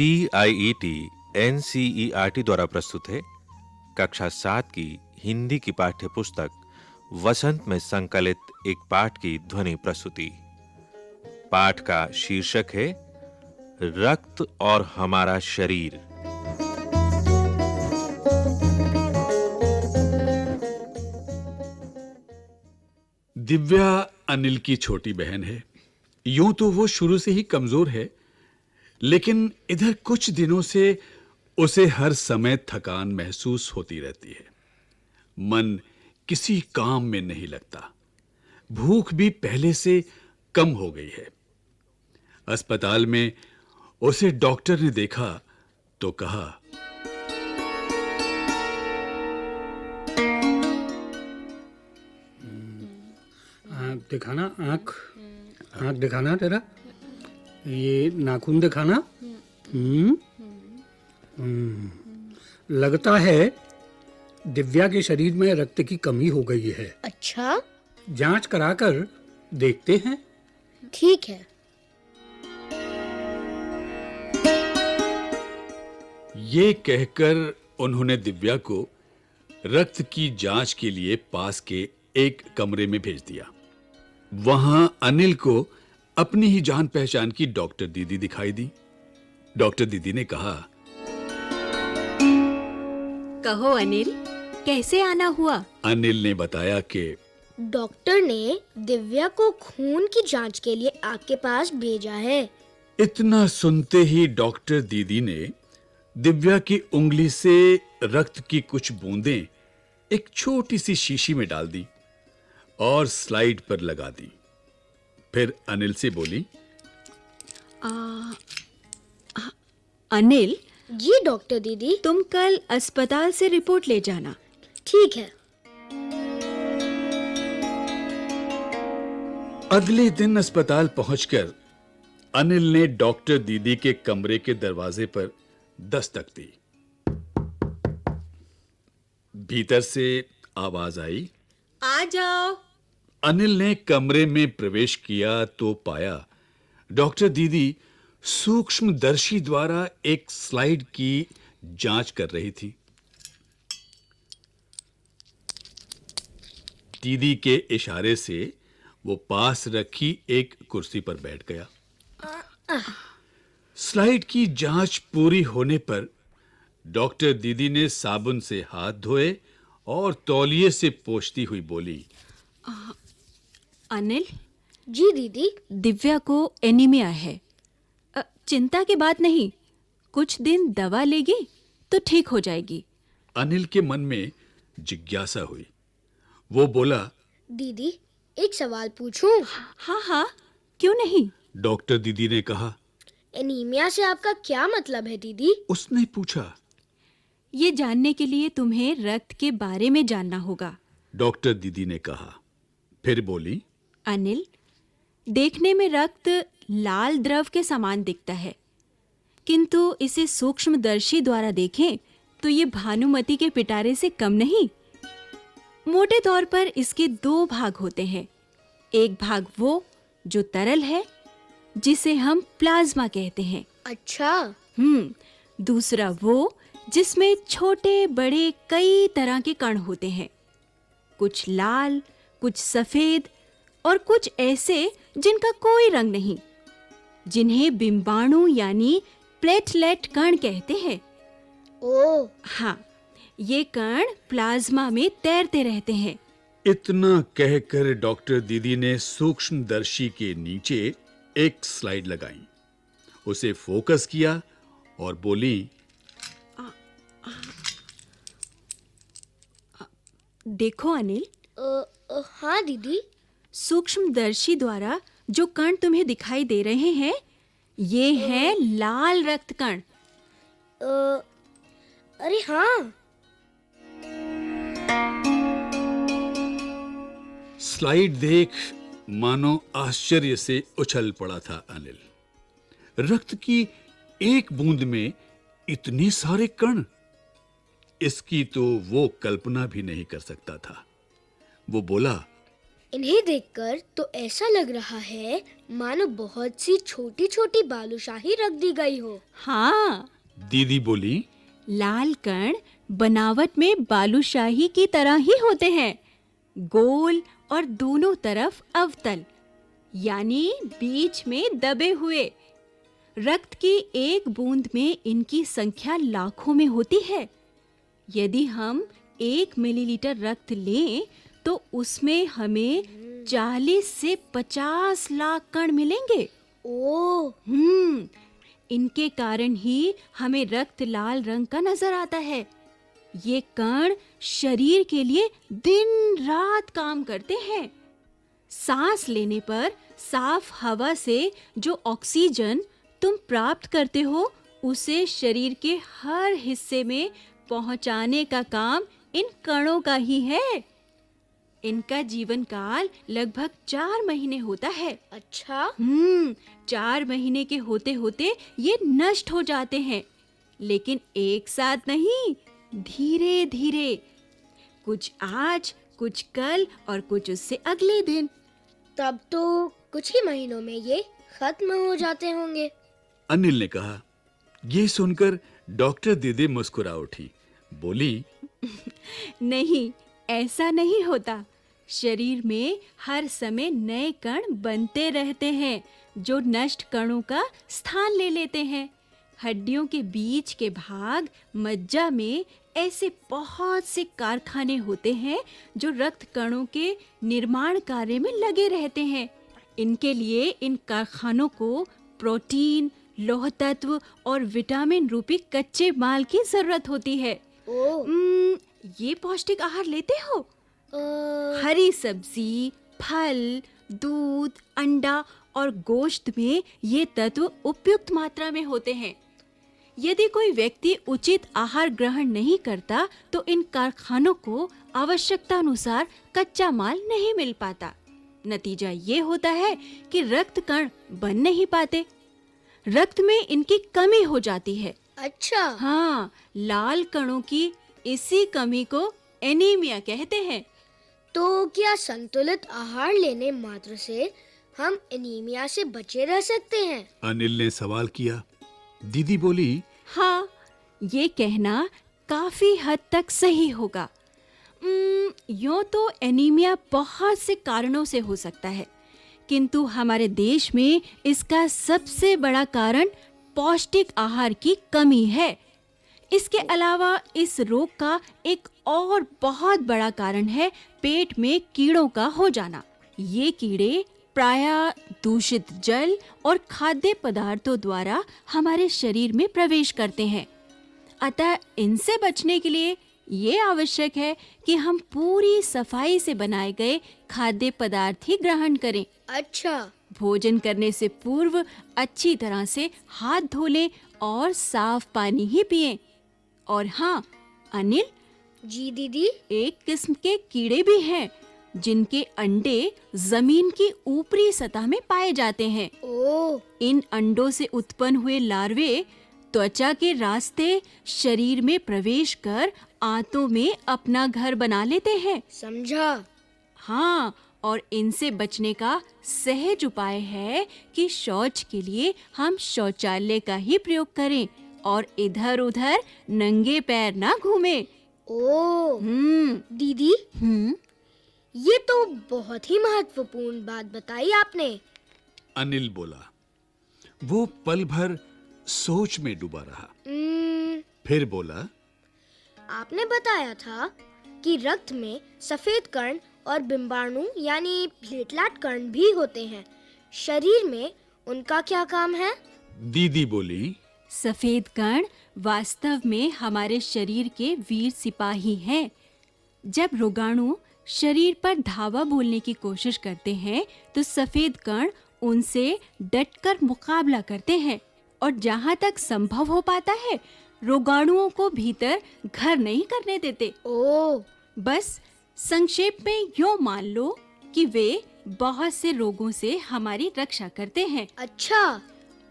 C I E T N C E R T द्वारा प्रस्तुत है कक्षा सात की हिंदी की पाठ्य पुस्तक वसंत में संकलित एक पाठ की ध्वनि प्रस्तुति। पाठ का शीर्षक है, रक्त और हमारा शरीर। दिव्या अनिल की छोटी बहन है। यूँ तो वो शुरू से ही कमज़ोर है लेकिन इधर कुछ दिनों से उसे हर समय थकान महसूस होती रहती है। मन किसी काम में नहीं लगता। भूख भी पहले से कम हो गई है। अस्पताल में उसे डॉक्टर ने देखा तो कहा, आँख दिखाना, आँख आँख दिखाना तेरा? ये नाखून दिखाना? हम्म। हम्म। लगता है दिव्या के शरीर में रक्त की कमी हो गई है। अच्छा। जाँच कराकर देखते हैं। ठीक है। ये कहकर उन्होंने दिव्या को रक्त की जाँच के लिए पास के एक कमरे में भेज दिया। वहाँ अनिल को अपनी ही जान पहचान की डॉक्टर दीदी दिखाई दी। डॉक्टर दीदी ने कहा कहो अनिल कैसे आना हुआ? अनिल ने बताया कि डॉक्टर ने दिव्या को खून की जाँच के लिए आपके पास भेजा है। इतना सुनते ही डॉक्टर दीदी ने दिव्या की उंगली से रक्त की कुछ बूंदें एक छोटी सी शीशी में डाल दी और स्लाइड पर लगा दी। फिर अनिल से बोली। आ, अनिल? जी डॉक्टर दीदी। तुम कल अस्पताल से रिपोर्ट ले जाना। ठीक है। अगले दिन अस्पताल पहुंचकर अनिल ने डॉक्टर दीदी के कमरे के दरवाजे पर दस्तक दी। भीतर से आवाज़ आई। आ जाओ। अनिल ने कमरे में प्रवेश किया तो पाया डॉक्टर दीदी सूक्ष्मदर्शी द्वारा एक स्लाइड की जाँच कर रही थी। दीदी के इशारे से वो पास रखी एक कुर्सी पर बैठ गया। स्लाइड की जाँच पूरी होने पर डॉक्टर दीदी ने साबुन से हाथ धोए और तौलिए से पोंछती हुई बोली अनिल? जी दीदी। दिव्या को एनीमिया है। चिंता की बात नहीं कुछ दिन दवा लेगी तो ठीक हो जाएगी। अनिल के मन में जिज्ञासा हुई। वो बोला दीदी एक सवाल पूछूँ? हाँ हाँ क्यों नहीं? डॉक्टर दीदी ने कहा एनीमिया से आपका क्या मतलब है दीदी? उसने पूछा। ये जानने के लिए तुम्हें रक्त के बारे में जानना होगा। डॉक्टर दीदी ने कहा फिर बोली अनिल देखने में रक्त लाल द्रव के समान दिखता है। किंतु इसे सूक्ष्मदर्शी द्वारा देखें तो ये भानुमति के पिटारे से कम नहीं। मोटे तौर पर इसके दो भाग होते हैं। एक भाग वो जो तरल है जिसे हम प्लाज्मा कहते हैं। अच्छा। हम्म दूसरा वो जिसमें छोटे बड़े कई तरह के कण होते हैं। कुछ लाल कुछ सफ़ेद और कुछ ऐसे जिनका कोई रंग नहीं। जिन्हें बिंबाणु यानी प्लेटलेट कण कहते हैं। ओ। हाँ ये कण प्लाज्मा में तैरते रहते हैं। इतना कहकर डॉक्टर दीदी ने सूक्ष्मदर्शी के नीचे एक स्लाइड लगाई। उसे फोकस किया और बोली देखो अनिल। हाँ दीदी। सूक्ष्मदर्शी द्वारा जो कण तुम्हें दिखाई दे रहे हैं ये हैं लाल रक्त कण। अरे हाँ। स्लाइड देख मानो आश्चर्य से उछल पड़ा था अनिल। रक्त की एक बूंद में इतने सारे कण। इसकी तो वो कल्पना भी नहीं कर सकता था। वो बोला इन्हें देखकर तो ऐसा लग रहा है मानो बहुत सी छोटी छोटी बालूशाही रख दी गई हो। हाँ। दीदी बोली लाल कण बनावट में बालूशाही की तरह ही होते हैं। गोल और दोनों तरफ़ अवतल यानी बीच में दबे हुए। रक्त की एक बूंद में इनकी संख्या लाखों में होती है। यदि हम एक मिलीलीटर रक्त लें तो उसमें हमें 40 से 50 लाख कण मिलेंगे। ओ हम्म इनके कारण ही हमें रक्त लाल रंग का नज़र आता है। ये कण शरीर के लिए दिन रात काम करते हैं। सांस लेने पर साफ़ हवा से जो ऑक्सीजन तुम प्राप्त करते हो उसे शरीर के हर हिस्से में पहुँचाने का काम इन कणों का ही है। इनका जीवन काल लगभग चार महीने होता है। अच्छा। हम्म चार महीने के होते होते ये नष्ट हो जाते हैं। लेकिन एक साथ नहीं धीरे धीरे कुछ आज कुछ कल और कुछ उससे अगले दिन। तब तो कुछ ही महीनों में ये खत्म हो जाते होंगे। अनिल ने कहा ये सुनकर डॉक्टर दीदी मुस्कुरा उठी। बोली नहीं ऐसा नहीं होता। शरीर में हर समय नए कण बनते रहते हैं जो नष्ट कणों का स्थान ले लेते हैं। हड्डियों के बीच के भाग मज्जा में ऐसे बहुत से कारखाने होते हैं जो रक्त कणों के निर्माण कार्य में लगे रहते हैं। इनके लिए इन कारखानों को प्रोटीन लोह तत्व और विटामिन रूपी कच्चे माल की ज़रूरत होती है। ओ। उम्म, ये पौष्टिक आहार लेते हो? हरी सब्ज़ी फल दूध अंडा और गोश्त में ये तत्व उपयुक्त मात्रा में होते हैं। यदि कोई व्यक्ति उचित आहार ग्रहण नहीं करता तो इन कारखानों को आवश्यकता अनुसार कच्चा माल नहीं मिल पाता। नतीजा ये होता है कि रक्त कण बन नहीं पाते। रक्त में इनकी कमी हो जाती है। अच्छा। हाँ लाल कणों की इसी कमी को एनीमिया कहते हैं। तो क्या संतुलित आहार लेने मात्र से हम एनीमिया से बचे रह सकते हैं? अनिल ने सवाल किया। दीदी बोली हाँ ये कहना काफ़ी हद तक सही होगा। यूँ तो एनीमिया बहुत से कारणों से हो सकता है किंतु हमारे देश में इसका सबसे बड़ा कारण पौष्टिक आहार की कमी है। इसके अलावा इस रोग का एक और बहुत बड़ा कारण है पेट में कीड़ों का हो जाना। ये कीड़े प्रायः दूषित जल और खाद्य पदार्थों द्वारा हमारे शरीर में प्रवेश करते हैं। अतः इनसे बचने के लिए ये आवश्यक है कि हम पूरी सफ़ाई से बनाए गए खाद्य पदार्थ ही ग्रहण करें। अच्छा। भोजन करने से पूर्व अच्छी तरह से हाथ धो लें और साफ़ पानी ही पिएँ। और हाँ अनिल जी दीदी। एक किस्म के कीड़े भी हैं जिनके अंडे ज़मीन की ऊपरी सतह में पाए जाते हैं। ओ। इन अंडों से उत्पन्न हुए लार्वे त्वचा के रास्ते शरीर में प्रवेश कर आंतों में अपना घर बना लेते हैं। समझा। हाँ और इनसे बचने का सहज उपाय है कि शौच के लिए हम शौचालय का ही प्रयोग करें और इधर उधर नंगे पैर ना घूमें। ओ। हम्म। दीदी? हम्म। ये तो बहुत ही महत्वपूर्ण बात बताई आपने। अनिल बोला वो पल भर सोच में डूबा रहा। फिर बोला आपने बताया था कि रक्त में सफ़ेद कण और बिंबाणु यानी प्लेटलेट कण भी होते हैं। शरीर में उनका क्या काम है? दीदी बोली सफ़ेद कण वास्तव में हमारे शरीर के वीर सिपाही हैं। जब रोगाणु शरीर पर धावा बोलने की कोशिश करते हैं तो सफ़ेद कण उनसे डटकर मुकाबला करते हैं और जहाँ तक संभव हो पाता है रोगाणुओं को भीतर घर नहीं करने देते। ओ। बस संक्षेप में यूँ मान लो कि वे बहुत से रोगों से हमारी रक्षा करते हैं। अच्छा।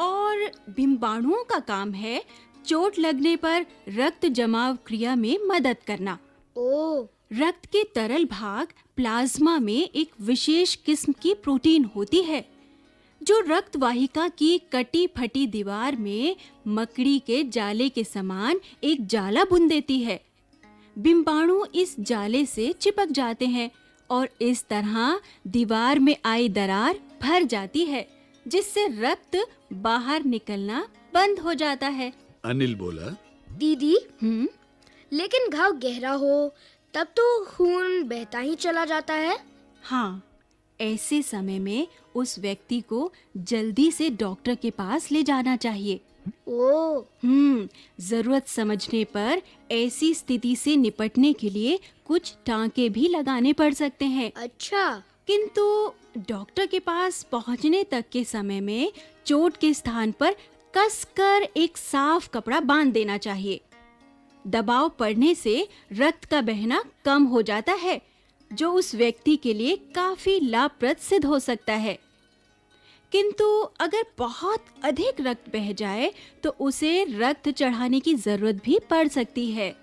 और बिंबाणुओं का काम है चोट लगने पर रक्त जमाव क्रिया में मदद करना। ओ रक्त के तरल भाग प्लाज्मा में एक विशेष किस्म की प्रोटीन होती है जो रक्त वाहिका की कटी फटी दीवार में मकड़ी के जाले के समान एक जाला बुन देती है। बिंबाणु इस जाले से चिपक जाते हैं और इस तरह दीवार में आई दरार भर जाती है। जिससे रक्त बाहर निकलना बंद हो जाता है। अनिल बोला दीदी हम्म लेकिन घाव गहरा हो तब तो खून बहता ही चला जाता है। हाँ ऐसे समय में उस व्यक्ति को जल्दी से डॉक्टर के पास ले जाना चाहिए। ओ। हम्म ज़रूरत समझने पर ऐसी स्थिति से निपटने के लिए कुछ टांके भी लगाने पड़ सकते हैं। अच्छा। किंतु डॉक्टर के पास पहुँचने तक के समय में चोट के स्थान पर कसकर एक साफ़ कपड़ा बाँध देना चाहिए। दबाव पड़ने से रक्त का बहना कम हो जाता है, जो उस व्यक्ति के लिए काफ़ी लाभप्रद सिद्ध हो सकता है। किंतु अगर बहुत अधिक रक्त बह जाए तो उसे रक्त चढ़ाने की ज़रूरत भी पड़ सकती है।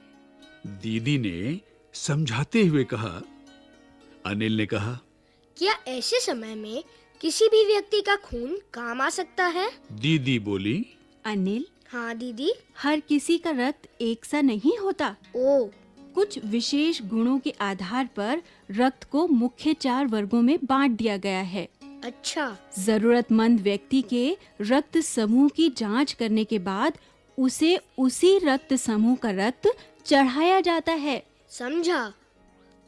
दीदी ने समझाते हुए कहा, अनिल ने कहा क्या ऐसे समय में किसी भी व्यक्ति का खून काम आ सकता है? दीदी बोली। अनिल? हाँ दीदी। हर किसी का रक्त एक सा नहीं होता। ओ। कुछ विशेष गुणों के आधार पर रक्त को मुख्य चार वर्गों में बांट दिया गया है। अच्छा। जरूरतमंद व्यक्ति के रक्त समूह की जाँच करने के बाद उसे उसी रक्त समूह का रक्त चढ़ाया जाता है। समझा।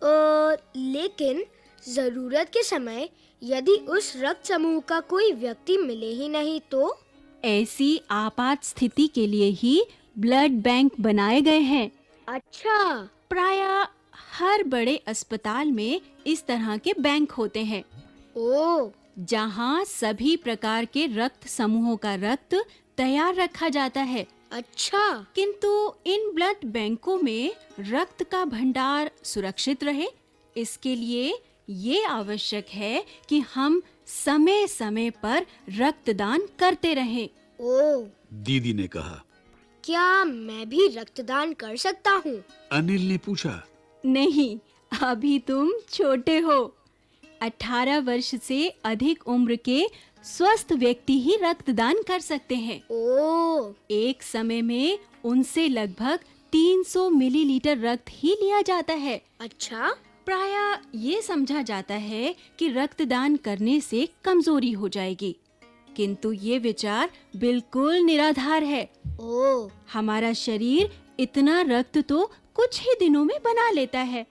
अ, लेकिन ज़रूरत के समय यदि उस रक्त समूह का कोई व्यक्ति मिले ही नहीं तो? ऐसी आपात स्थिति के लिए ही ब्लड बैंक बनाए गए हैं। अच्छा। प्राय हर बड़े अस्पताल में इस तरह के बैंक होते हैं। ओ। जहाँ सभी प्रकार के रक्त समूहों का रक्त तैयार रखा जाता है। अच्छा। किंतु इन ब्लड बैंकों में रक्त का भंडार सुरक्षित रहे। इसके लिए ये आवश्यक है कि हम समय समय पर रक्तदान करते रहें। ओ। दीदी ने कहा। क्या मैं भी रक्तदान कर सकता हूँ? अनिल ने पूछा। नहीं अभी तुम छोटे हो। 18 वर्ष से अधिक उम्र के स्वस्थ व्यक्ति ही रक्तदान कर सकते हैं। ओ। एक समय में उनसे लगभग 300 मिलीलीटर रक्त ही लिया जाता है। अच्छा। प्राय ये समझा जाता है कि रक्तदान करने से कमज़ोरी हो जाएगी। किंतु ये विचार बिल्कुल निराधार है। ओ हमारा शरीर इतना रक्त तो कुछ ही दिनों में बना लेता है।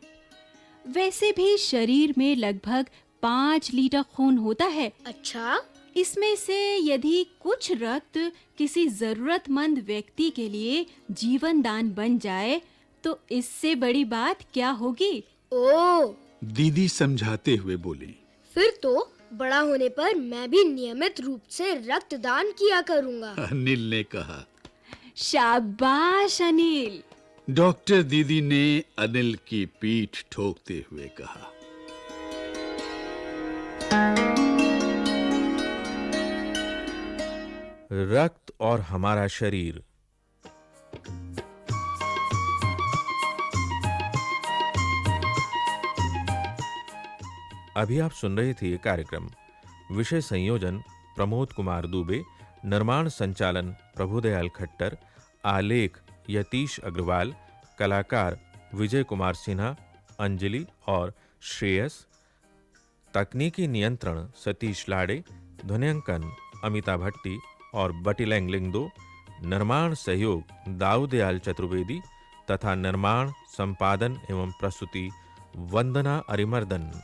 वैसे भी शरीर में लगभग पाँच लीटर खून होता है। अच्छा। इसमें से यदि कुछ रक्त किसी जरूरतमंद व्यक्ति के लिए जीवन दान बन जाए तो इससे बड़ी बात क्या होगी? ओ। दीदी समझाते हुए बोली फिर तो बड़ा होने पर मैं भी नियमित रूप से रक्तदान किया करूँगा। अनिल ने कहा। शाबाश अनिल। डॉक्टर दीदी ने अनिल की पीठ ठोकते हुए कहा। रक्त और हमारा शरीर अभी आप सुन रहे थे कार्यक्रम। विषय संयोजन, प्रमोद कुमार दुबे, निर्माण संचालन, प्रभुदयाल खट्टर, आलेख, यतीश अग्रवाल, कलाकार विजय कुमार सिन्हा, अंजलि और श्रेयस, तकनीकी नियंत्रण सतीश लाड़े, ध्वनियांकन अमिता भट्टी और बटिलैंग लिंगदो, निर्माण सहयोग दाऊदयाल चतुर्वेदी तथा निर्माण, संपादन एवं प्रस्तुति वंदना अरिमर्दन।